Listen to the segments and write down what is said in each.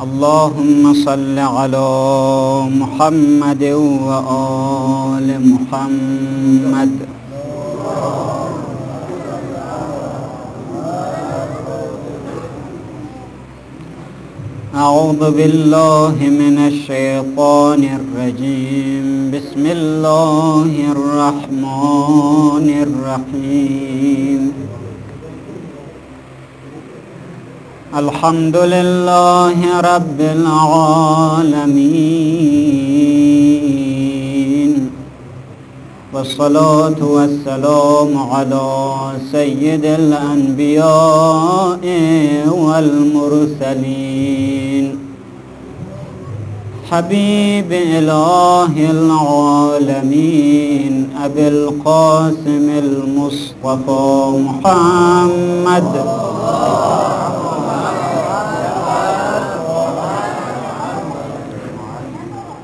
اللهم صل على محمد وآل محمد. أعوذ بالله من الشيطان الرجيم. بسم الله الرحمن الرحيم. الحمد لله رب العالمين. والصلاة والسلام على سيد الأنبياء والمرسلين. حبيب إله العالمين أبي القاسم المصطفى محمد.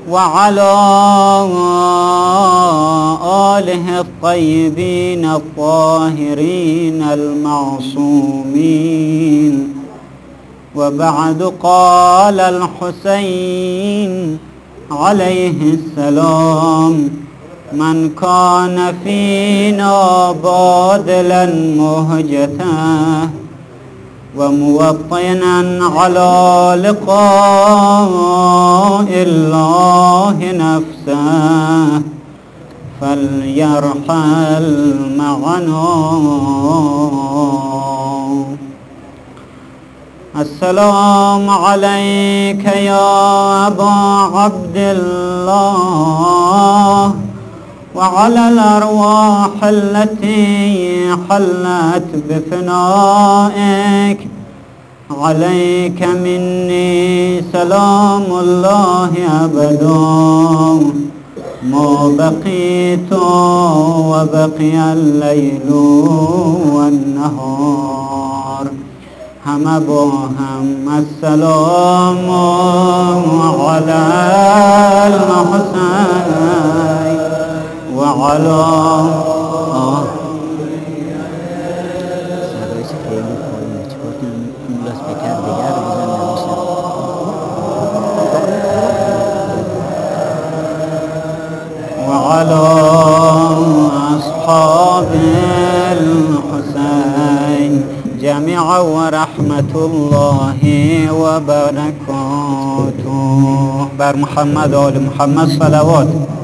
وعلى آله الطيبين الطاهرين المعصومين. وبعد قال الحسين عليه السلام من كان فينا باذلا مهجته وموطنا على لقاء الله نفسه فليرحل معنا. السلام عليك يا أبا عبد الله. وعلى الأرواح التي حلت بفنائك. عليك مني سلام الله أبدا ما بقيت وبقي الليل والنهار. هم با هم السلام على المحسن. وعلى وعلى أصحاب الحسين جميعا ورحمة الله وبركاته. بر محمد وعلى محمد صلوات.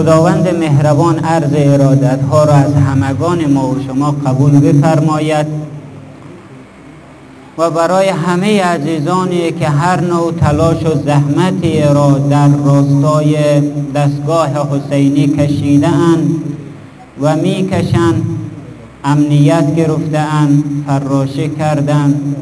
خداوند مهربان عرض ارادت ها را از همگان ما و شما قبول بفرماید و برای همه عزیزانی که هر نوع تلاش و زحمتی را در راستای دستگاه حسینی کشیدهاند و می‌کشند امنیت گرفتهاند فراشی کردند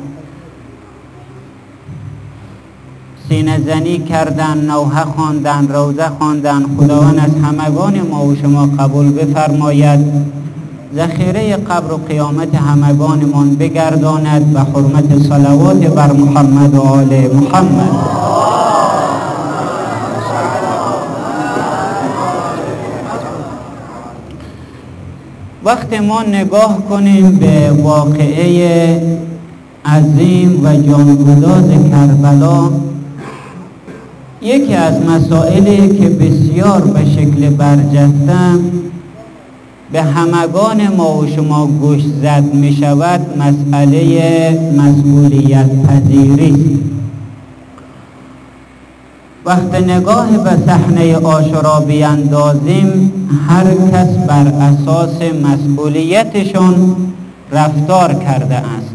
سینه زنی کردن نوحه خواندن روزه خواندن خداوند از همگان ما و شما قبول بفرماید. ذخیره قبر و قیامت همگانمان بگرداند به حرمت صلوات بر محمد و آل محمد. وقت ما نگاه کنیم به واقعه عظیم و جانگداز کربلا. یکی از مسائلی که بسیار به شکل برجسته به همگان ما و شما گوش زد می شود مسئله مسئولیت پذیری. وقت نگاه به صحنه آشورا بیاندازیم هر کس بر اساس مسئولیتشون رفتار کرده است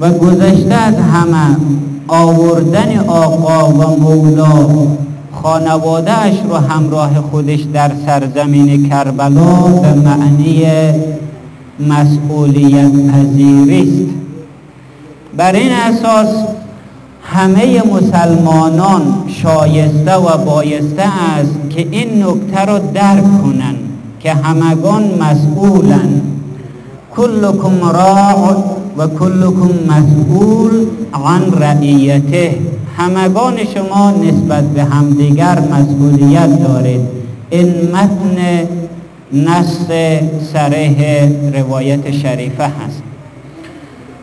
و گذشته از همه آوردن آقا و مولا اش رو همراه خودش در سرزمین کربلا به معنی مسئولیت پذیری است بر این اساس همه مسلمانان شایسته و بایسته است که این نکته را درک کنند که همگان مسئولند کلکم راع و کلکم مسئول عن رعیته. همگان شما نسبت به همدیگر مسئولیت دارید. این متن نص سریح روایت شریفه هست.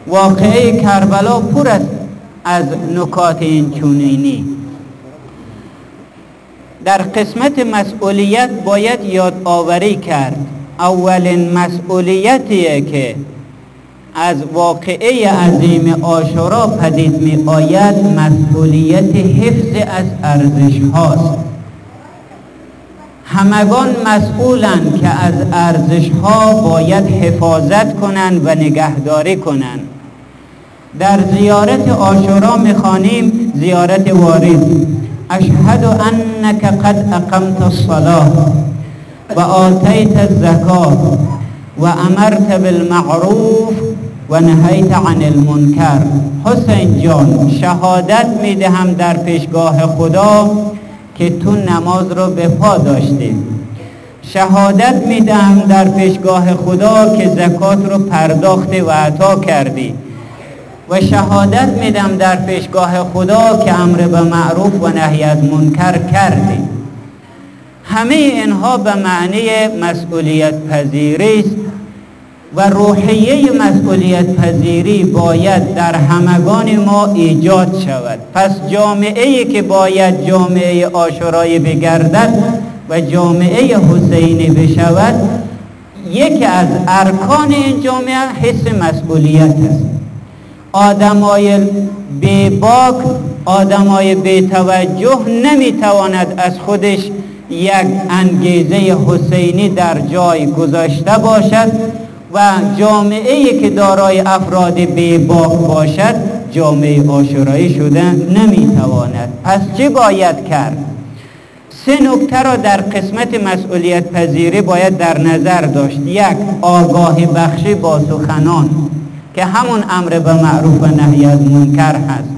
واقعه کربلا پر است از نکات این چونینی. در قسمت مسئولیت باید یادآوری کرد. اولین مسئولیتیه که از واقعه عظیم آشورا پدید می آید مسئولیت حفظ از ارزش هاست. همگان مسئولند که از ارزش ها باید حفاظت کنند و نگهداری کنند. در زیارت آشورا می‌خوانیم زیارت وارد. اشهد انک قد اقمت الصلاه و آتیت الزکات و امرت بالمعروف و نهیت عن المنکر. حسین جان شهادت می‌دهم در پیشگاه خدا که تو نماز رو به پا داشتی. شهادت می‌دهم در پیشگاه خدا که زکات رو پرداختی و عطا کردی. و شهادت میدم در پیشگاه خدا که امر به معروف و نهی از منکر کردی. همه اینها به معنی مسئولیت پذیری است و روحیه مسئولیت پذیری باید در همگان ما ایجاد شود. پس جامعه ای که باید جامعه آشورایی بگردد و جامعه حسینی بشود یکی از ارکان این جامعه حس مسئولیت است. آدمای بیباک آدمای بیتوجه نمی‌تواند از خودش یک انگیزه حسینی در جای گذاشته باشد. و جامعه ای که دارای افراد بیباک باشد جامعه آشورایی شده نمی‌تواند. پس چه باید کرد؟ سه نکته را در قسمت مسئولیت پذیری باید در نظر داشت. یک آگاه بخشی با سخنان که همون امر به معروف و نهی از منکر هست.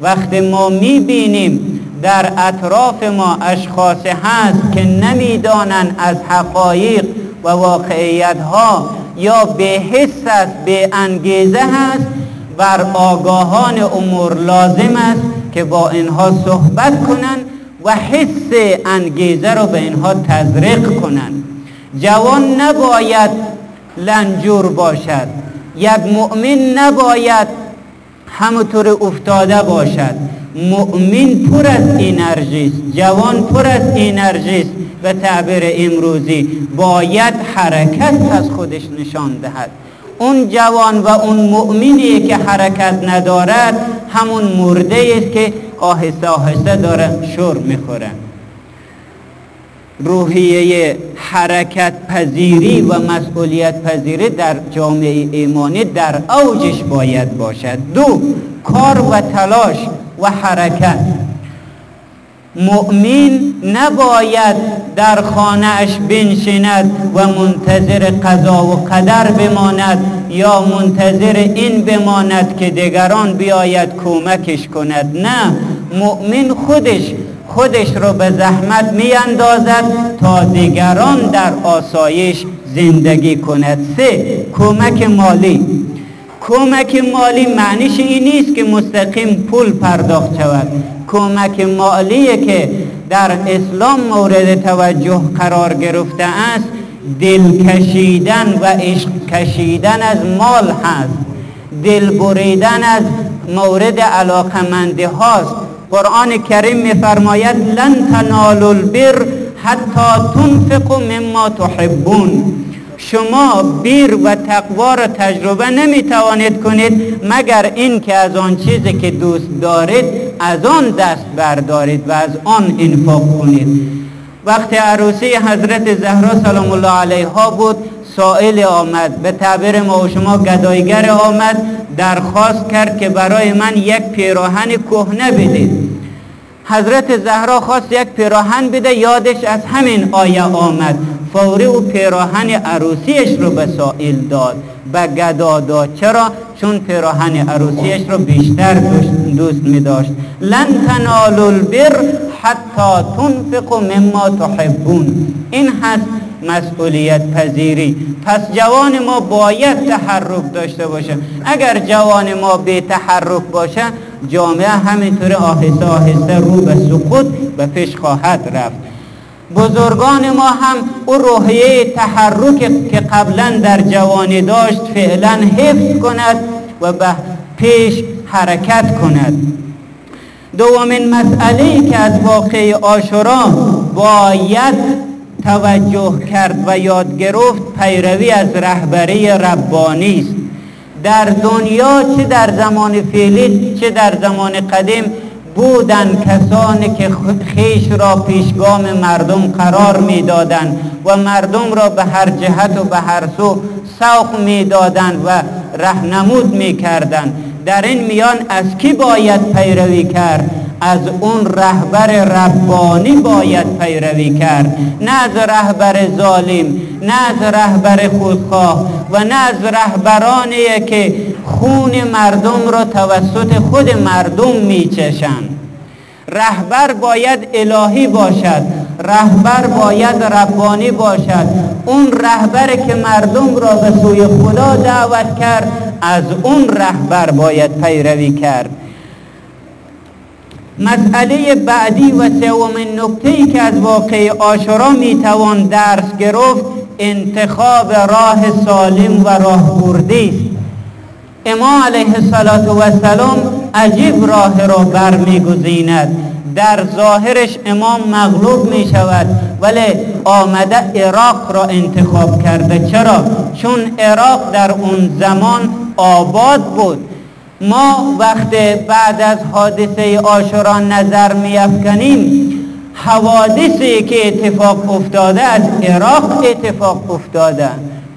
وقتی ما می‌بینیم در اطراف ما اشخاص هست که نمی‌دانند از حقایق و واقعیت ها یا به حس است به انگیزه هست بر آگاهان امور لازم است که با اینها صحبت کنند و حس انگیزه رو به اینها تزریق کنند. جوان نباید لنجور باشد. یک مؤمن نباید همطور افتاده باشد. مؤمن پر از انرژی جوان پر از انرژی به تعبیر امروزی باید حرکت از خودش نشان دهد. اون جوان و اون مؤمنی که حرکت ندارد همون مرده است که آهسته آهسته داره شور می‌خوره. روحیه حرکت پذیری و مسئولیت پذیری در جامعه ایمانی در اوجش باید باشد. دو کار و تلاش. و حرکت. مؤمن نباید در خانهاش بنشیند و منتظر قضا و قدر بماند یا منتظر این بماند که دیگران بیاید کمکش کند. نه مؤمن خودش خودش رو به زحمت می اندازد تا دیگران در آسایش زندگی کند. سه کمک مالی. کمک مالی معنیش این نیست که مستقیم پول پرداخت شود. کمک مالی که در اسلام مورد توجه قرار گرفته است. دل کشیدن و عشق کشیدن از مال هست. دل بریدن از مورد علاقمندی هاست. قرآن کریم میفرماید لن تنالوا البر حتی تنفقوا مما تحبون. شما بیر و تقوا را تجربه نمی توانید کنید مگر این که از آن چیزی که دوست دارید از آن دست بردارید و از آن انفاق کنید. وقتی عروسی حضرت زهرا سلام الله علیها بود سائل آمد به تعبیر ما و شما گدایگر آمد درخواست کرد که برای من یک پیراهن کهنه بدید. حضرت زهرا خواست یک پیراهن بده یادش از همین آیه آمد. فوری او پیراهن عروسیش رو به سائل داد به گدا داد. چرا؟ چون پیراهن عروسیش رو بیشتر دوست می داشت لن تنالوا البر حتی تنفقوا مما تحبون. این هست مسئولیت پذیری. پس جوان ما باید تحرک داشته باشه. اگر جوان ما به تحرک باشه جامعه همینطور آهسته آهسته رو به سقوط به پیش خواهد رفت. بزرگان ما هم او روحیه تحرک که قبلا در جوانی داشت فعلا حفظ کند و به پیش حرکت کند. دومین مسئله که از واقع آشورا باید توجه کرد و یاد گرفت پیروی از رهبری ربانی است. در دنیا چه در زمان فعلی چه در زمان قدیم بودن کسانی که خیش را پیشگام مردم قرار می‌دادند و مردم را به هر جهت و به هر سو سوق می‌دادند و رهنمود می‌کردند. در این میان از کی باید پیروی کرد؟ از اون رهبر ربانی باید پیروی کرد. نه از رهبر ظالم نه از رهبر خودخواه و نه از رهبرانی که خون مردم را توسط خود مردم میچشند رهبر باید الهی باشد رهبر باید ربانی باشد. اون رهبر که مردم را به سوی خدا دعوت کرد از اون رهبر باید پیروی کرد. مسئله بعدی و سومین نکته که از واقع آشورا می‌توان درس گرفت انتخاب راه سالم و راه است امام علیه السلام عجیب راه را برمیگزیند. در ظاهرش امام مغلوب می شود ولی آمده عراق را انتخاب کرده. چرا؟ چون عراق در اون زمان آباد بود. ما وقت بعد از حادثه آشورا نظر می افکنیم حوادثی که اتفاق افتاده از عراق اتفاق افتاده.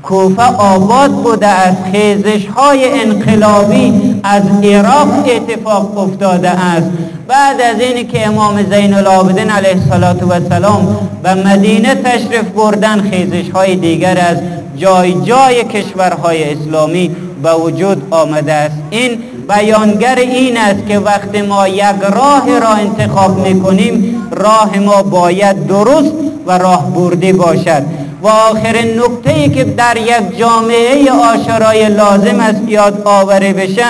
کوفه آباد بوده از خیزش های انقلابی از عراق اتفاق افتاده است. بعد از اینی که امام زین العابدین علیه السلام به مدینه تشریف بردن خیزش های دیگر از جای جای کشورهای اسلامی به وجود آمده است. این بیانگر این است که وقتی ما یک راه را انتخاب می‌کنیم راه ما باید درست و راه بردی باشد. و آخرین نکته ای که در یک جامعه آشرای لازم است یاد آوری بشه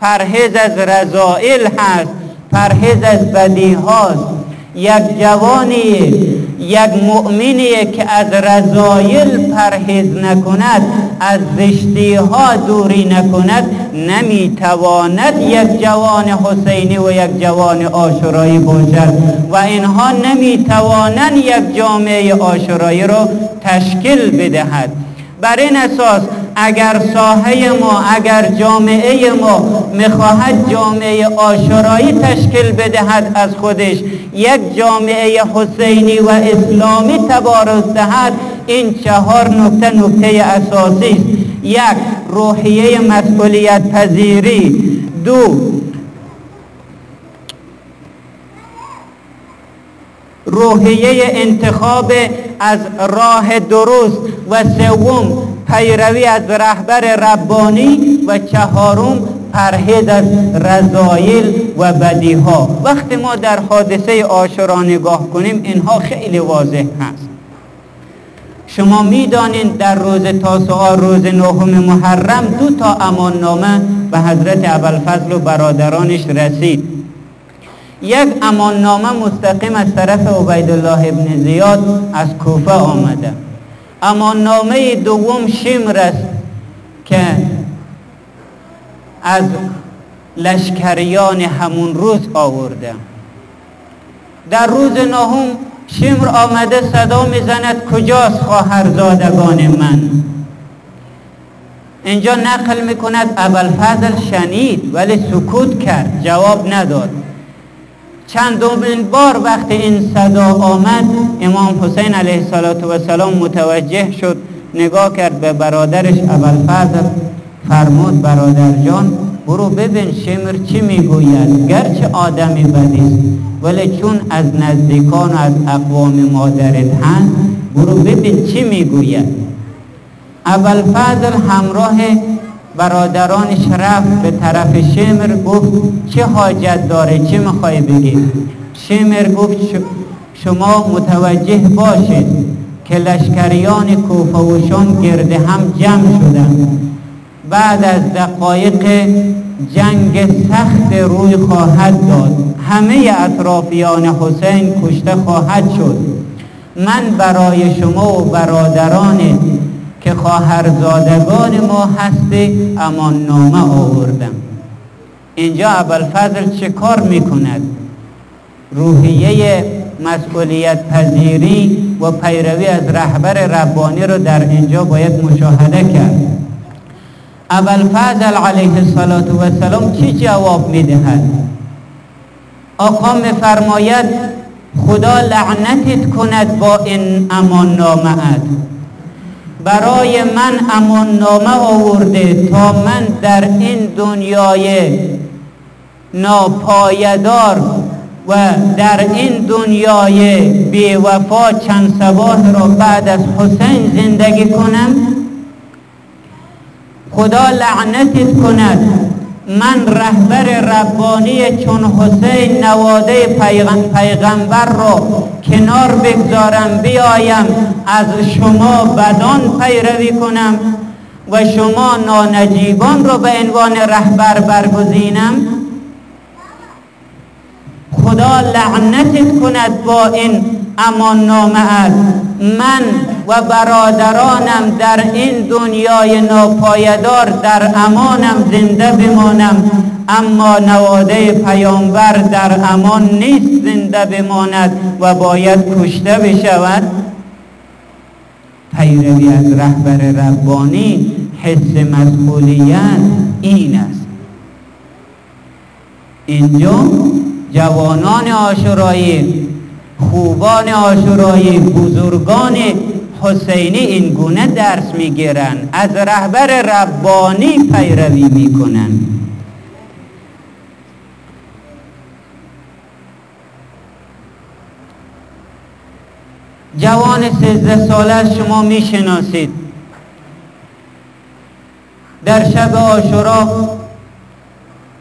پرهیز از رضائل هست پرهیز از بدی هاست یک جوانی یک مؤمنی که از رضایل پرهیز نکند از زشتی ها دوری نکند نمی‌تواند یک جوان حسینی و یک جوان آشورایی باشد. و اینها نمی‌توانند یک جامعه آشورایی را تشکیل بدهد. بر این اساس اگر ساحه ما اگر جامعه ما می‌خواهد جامعه آشورایی تشکیل بدهد از خودش یک جامعه حسینی و اسلامی تبارز دهد این چهار نکته نکته اساسی است. یک روحیه مسئولیت پذیری دو روحیه انتخاب از راه درست و سوم پیروی از رهبر ربانی و چهارم پرهیز از رضایل و بدی ها وقتی ما در حادثه آشورا نگاه کنیم اینها خیلی واضح هست. شما می‌دانید در روز تاسعا روز نهم محرم دو تا امان نامه به حضرت ابوالفضل و برادرانش رسید. یک امان نامه مستقیم از طرف عبیدالله ابن زیاد از کوفه آمده. امان نامه دوم شمر است که از لشکریان همون روز آورده. در روز نهم شمر آمده صدا می‌زند کجاست خواهرزادگان من؟ اینجا نقل می‌کند ابوالفضل شنید ولی سکوت کرد. جواب نداد. چندمین بار وقتی این صدا آمد امام حسین علیه السلام متوجه شد نگاه کرد به برادرش ابوالفضل فرمود برادر جان برو ببین شمر چی می‌گوید گرچه آدمی بدیست ولی چون از نزدیکان و از اقوام مادرت هست برو ببین چی می‌گوید. ابوالفضل همراه برادرانش رفت به طرف شمر گفت چه حاجت داره؟ چه می‌خوای بگی؟ شمر گفت شما متوجه باشید که لشکریان کوفه و شام گرد هم جمع شدن. بعد از دقایق جنگ سخت روی خواهد داد. همه اطرافیان حسین کشته خواهد شد. من برای شما و برادران که خواهرزادگان ما هستی اما نامه آوردم. اینجا فضل چه کار می‌کند؟ روحیه مسئولیت پذیری و پیروی از رهبر ربانی رو در اینجا باید مشاهده کرد. فضل علیه السلام چی جواب می‌دهد؟ آقا میفرماید خدا لعنتت کند با این امان نامه برای من امان نامه آورده تا من در این دنیای ناپایدار و در این دنیای بیوفا چند سباه را بعد از حسین زندگی کنم. خدا لعنتت کند. من رهبر ربانی چون حسین نواده پیغمبر رو کنار بگذارم بیایم از شما بدان پیروی کنم و شما نانجیبان رو به عنوان رهبر برگزینم؟ خدا لعنتت کند با این امان نامه من و برادرانم در این دنیای ناپایدار در امانم زنده بمانم اما نواده پیامبر در امان نیست زنده بماند و باید کشته بشود. پیروی از رهبر ربانی حس مسئولیت این است. اینجا جوانان آشورایی خوبان آشورایی بزرگان حسینی این گونه درس می‌گیرن. از رهبر ربانی پیروی می‌کنن. جوان سیزده ساله شما می‌شناسید. در شب آشورا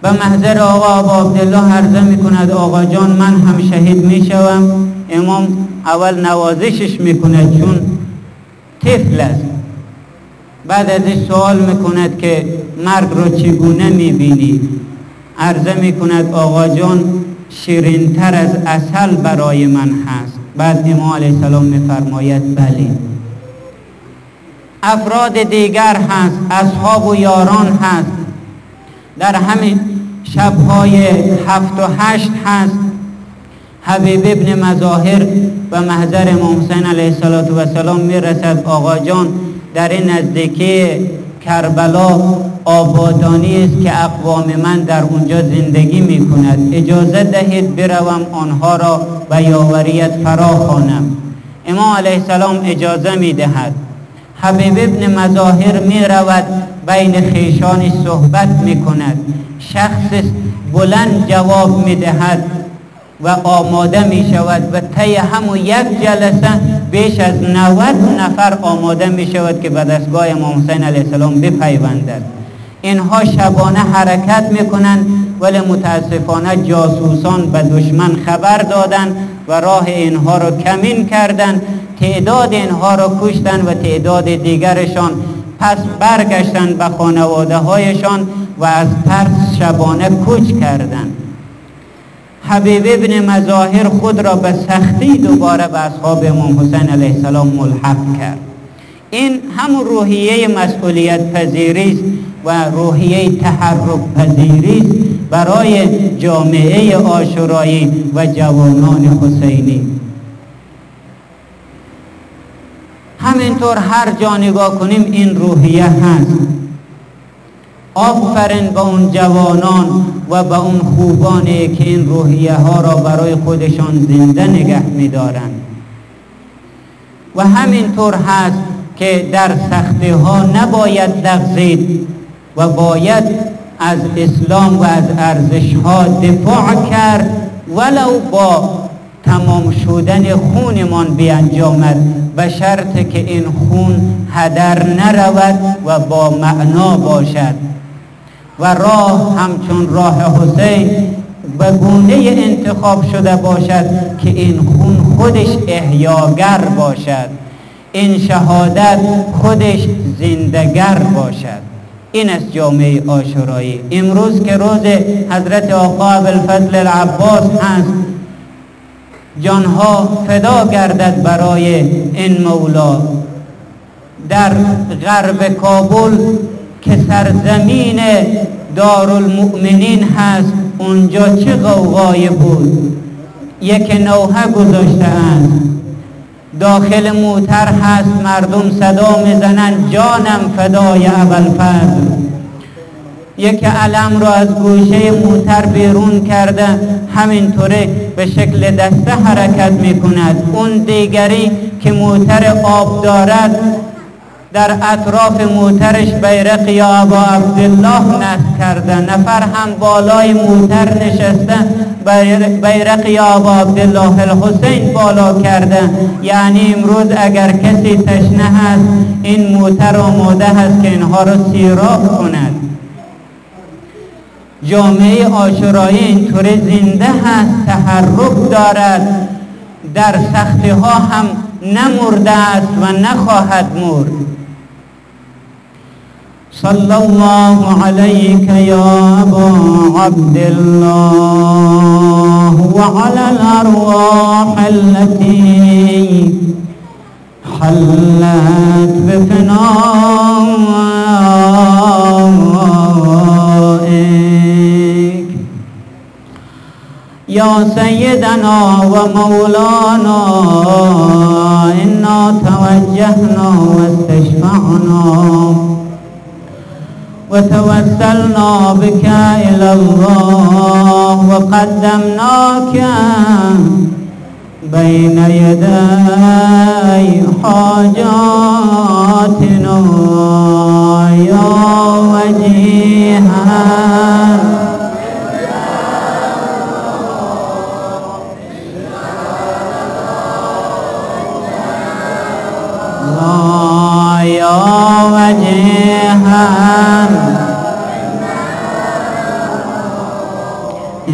به محضر آقا آبا عبدالله عرضه می‌کند آقا جان من هم شهید می‌شوم. امام اول نوازشش می‌کند چون طفل است. بعد از این سوال می‌کند که مرگ رو چگونه می‌بینی؟ عرضه می‌کند آقا جان شیرینتر از اصل برای من هست. بعد امام علیه السلام میفرماید بله. افراد دیگر هست اصحاب و یاران هست. در همین شبهای هفت و هشت هست. حبیب ابن مظاهر و محضر امام حسین علیه السلام می‌رسد. آقا جان در این نزدیکی کربلا آبادانی است که اقوام من در اونجا زندگی می کند اجازه دهید بروم آنها را به یاوریت فرا خوانم. امام علیه السلام اجازه می دهد حبیب ابن مظاهر می رود بین خیشان صحبت می کند شخص بلند جواب می دهد و آماده می شود و طی همون یک جلسه بیش از 90 نفر آماده می شود که به دستگاه امام حسین علیه السلام بپیوندد. اینها شبانه حرکت می کنند ولی متاسفانه جاسوسان به دشمن خبر دادند و راه اینها را کمین کردند. تعداد اینها را کشتند و تعداد دیگرشان پس برگشتند به خانواده هایشان و از ترس شبانه کوچ کردند. حبیب ابن مظاهر خود را به سختی دوباره به اصحاب امام حسین علیه السلام ملحق کرد. این همون روحیه مسئولیت پذیری و روحیه تحرک پذیری برای جامعه آشورایی و جوانان حسینی. همینطور هر جا نگاه کنیم این روحیه هست. آفرین به اون جوانان و به اون خوبانی که این روحیه ها را برای خودشان زنده نگه میدارند. و همینطور هست که در سختی ها نباید لغزید و باید از اسلام و از ارزش ها دفاع کرد ولو با تمام شدن خونمان بیانجامد به شرط که این خون هدر نرود و با معنا باشد. و راه همچون راه حسین به گونه انتخاب شده باشد که این خون خودش احیاگر باشد. این شهادت خودش زندگر باشد. این است جامعه آشورایی. امروز که روز حضرت آقا بالفضل العباس هست جانها فدا گردد برای این مولا. در غرب کابل که سرزمین دارالمؤمنین هست. اونجا چه غوغای بود؟ یک نوحه گذاشته است داخل موتر هست. مردم صدا می‌زنن. جانم فدای فضل یک علم را از گوشه موتر بیرون کرده. همینطوره به شکل دسته حرکت می‌کند. اون دیگری که موتر آب دارد در اطراف موترش بیرق یا ابا عبدالله نصب کرده. نفر هم بالای موتر نشسته بیرق یا ابا عبدالله الحسین بالا کرده. یعنی امروز اگر کسی تشنه هست این موتر آماده هست که اینها را سیراب کند. جامعه آشورایی اینطوری زنده هست تحرک دارد. در سختی ها هم نمرده است و نخواهد مرد. صلى الله عليك يا أبا عبد الله وعلى الأرواح التي حلت بفنائك يا سيدنا ومولانا إنا توجهنا واستشفعنا. وتوسلنا بك إلى الله وقدمناك بين يدي حاجاتنا يا وجيها.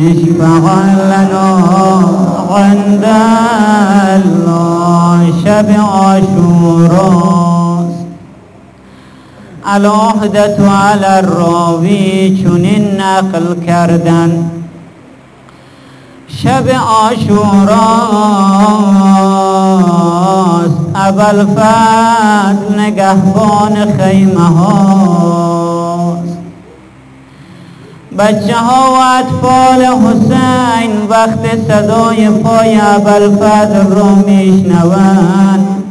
اشفع لنا عند الله شب عاشوراست الوحدت على الراوی چنین نقل کردن شب عاشوراست اول فضل نگهبان خیمه بچه ها و اطفال حسین وقت صدای پای اول فضل را میشنوند.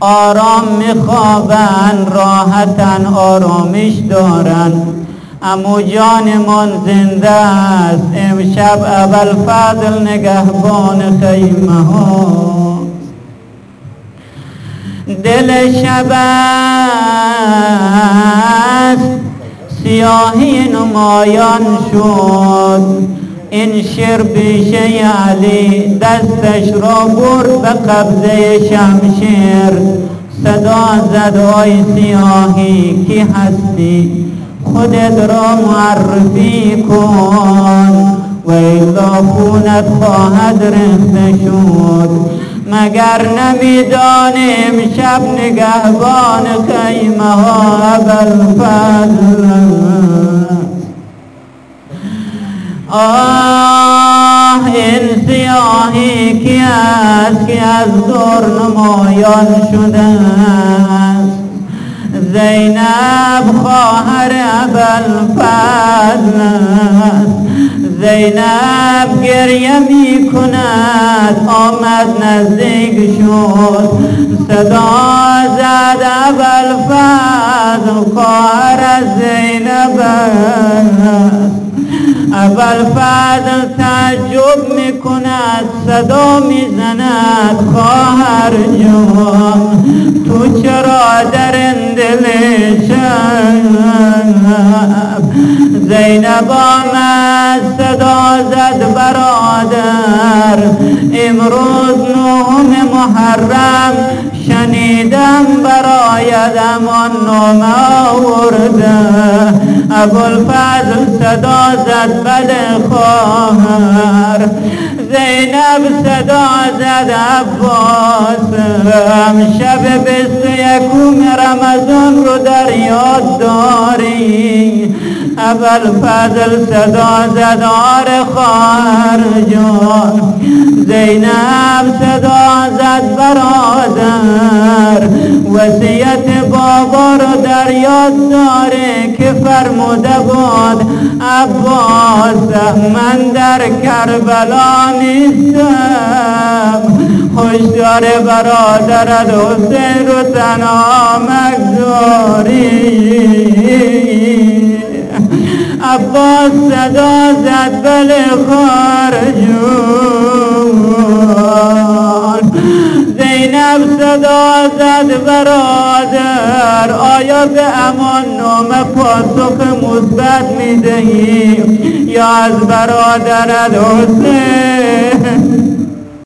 آرام میخوابند راحتن آرامش دارند. امو جانمان زنده است امشب اول فضل نگهبان خیمه ها. دل شب است. سیاهی نمایان شد. این شیر بیشه علی دستش را برد به قبضه شمشیر. صدا زد آی سیاهی کی هستی؟ خودت را معرفی کن. و ایلا خونت خواهد رخته شد. مگر نمی‌دانیم شب نگهبان خیمه ها فضل. آه این سیاهی کی است که از دور نمایان شده است؟ زینب خواهر ابل فضل زینب گریه می کند آمد نزدیک شد. صدا زد ابل فضل خواهر زینب اول فضل تعجب می کند صدا می زند خواهر جان تو چرا در دل زینب آمد. صدا زد برادر. امروز نهم محرم شنیدم برایت امان نام آورده. ابوالفضل صدا زد بد خواهر. زینب صدا زد عباس. شب بیست یکوم رمضان رو در یاد داری. اول فضل صدا زدار خواهر جان زینب صدا زد برادر. وسیعت بابا رو در یاد داره که فرموده بود عباس من در کربلا نیستم. خوشدار برادرت حسین رو تنها مگذاری عباس صدا زد بله خارجون زینب صدا زد برادر آیا به امان نام پاسخ مثبت می‌دهی؟ یا از برادرت حسین؟